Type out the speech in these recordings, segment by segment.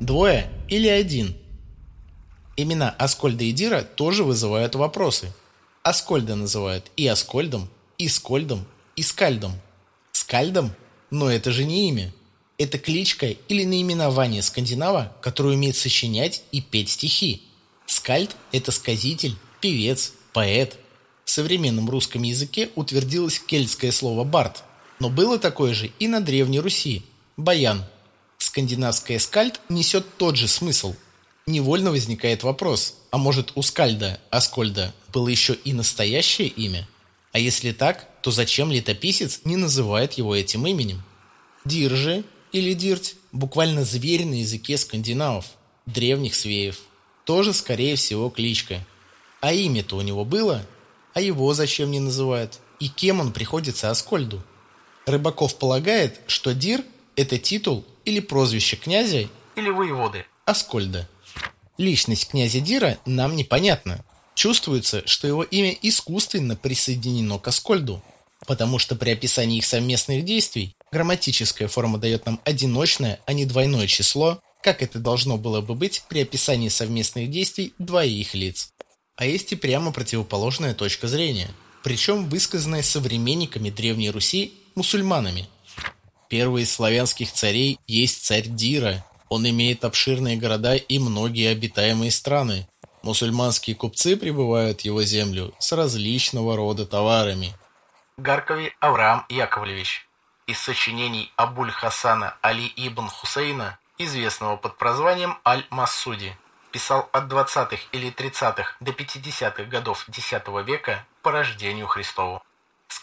Двое или один? Имена Аскольда и Дира тоже вызывают вопросы. Аскольда называют и Аскольдом, и Скольдом, и Скальдом. Скальдом? Но это же не имя. Это кличка или наименование скандинава, который умеет сочинять и петь стихи. Скальд – это сказитель, певец, поэт. В современном русском языке утвердилось кельтское слово «бард», но было такое же и на Древней Руси – баян. Скандинавское «скальд» несет тот же смысл. Невольно возникает вопрос, а может у Скальда, Аскольда, было еще и настоящее имя? А если так, то зачем летописец не называет его этим именем? Диржи или дирть – буквально зверь на языке скандинавов, древних свеев. Тоже, скорее всего, кличка. А имя-то у него было? А его зачем не называют? И кем он приходится Аскольду? Рыбаков полагает, что Дир – это титул или прозвище князя или воеводы Аскольда. Личность князя Дира нам непонятна. Чувствуется, что его имя искусственно присоединено к Аскольду, потому что при описании их совместных действий грамматическая форма дает нам одиночное, а не двойное число, как это должно было бы быть при описании совместных действий двоих лиц. А есть и прямо противоположная точка зрения, причем высказанная современниками Древней Руси мусульманами. Первый из славянских царей есть царь Дира. Он имеет обширные города и многие обитаемые страны. Мусульманские купцы прибывают в его землю с различного рода товарами. Гаркови Авраам Яковлевич. Из сочинений Абуль-Хасана Али ибн Хусейна известного под прозванием Аль-Массуди, писал от 20-х или 30-х до 50-х годов X века по рождению Христову.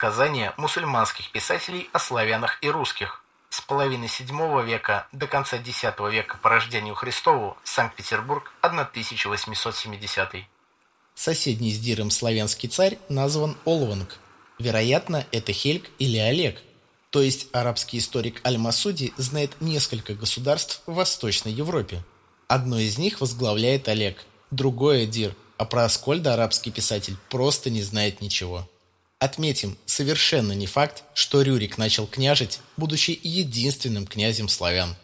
Сказания мусульманских писателей о славянах и русских. С половины VII века до конца X века по рождению Христову, Санкт-Петербург, 1870. Соседний с Диром славянский царь назван Олванг. Вероятно, это Хельк или Олег – то есть арабский историк Аль-Масуди знает несколько государств в Восточной Европе. Одно из них возглавляет Олег, другое – Дир, а про Аскольда арабский писатель просто не знает ничего. Отметим, совершенно не факт, что Рюрик начал княжить, будучи единственным князем славян.